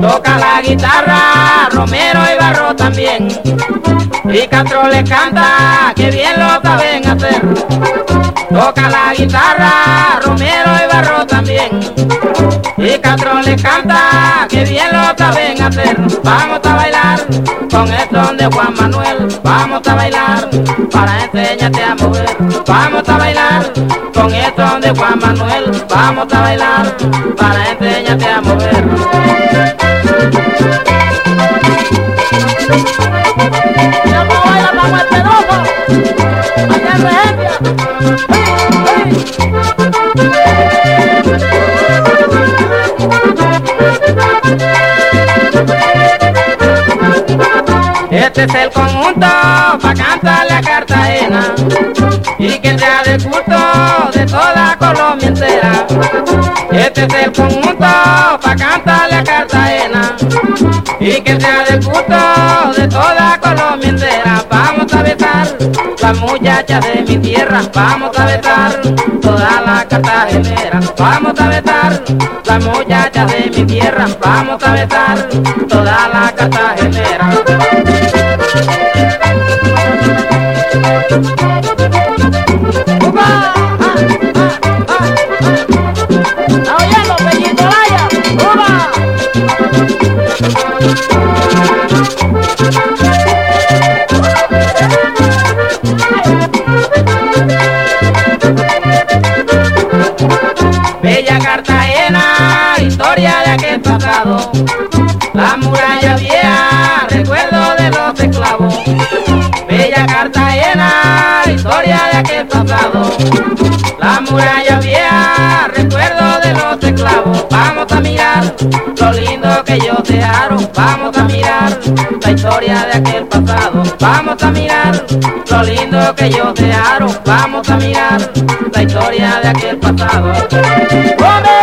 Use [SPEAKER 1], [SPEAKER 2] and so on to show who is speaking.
[SPEAKER 1] Toca la guitarra, Romero y Barro también. Y Castro le canta, que bien lo saben hacer. Toca la guitarra, Romero y Barro también. Y Castro le canta, que bien Vamos a bailar con el son de Juan Manuel. Vamos a bailar para enseñarte a mover. Vamos a bailar con el son de Juan Manuel. Vamos a bailar para enseñarte a mover.
[SPEAKER 2] Mira cómo baila Pedroso. Allá en Regencia.
[SPEAKER 1] Este es el conjunto pa' cantarle a Cartagena y que sea del gusto de toda Colombia entera. Este es el conjunto pa' cantarle a Cartagena y que sea del gusto de toda Colombia entera. Vamos a besar las muchachas de mi tierra, vamos a besar toda la cartagenera, vamos a besar las muchachas de mi tierra, vamos a besar toda la cartagenera. Bella Cartagena, historia de aquel pasado. La muralla vieja, recuerdo de los esclavos. Bella Cartagena, historia de aquel pasado. La muralla vieja, recuerdo de los esclavos. Vamos a mirar que ellos dejaron. Vamos a mirar la historia de aquel pasado. Vamos a mirar lo lindo que ellos dejaron. Vamos a mirar la historia de aquel pasado.
[SPEAKER 2] ¡Guasa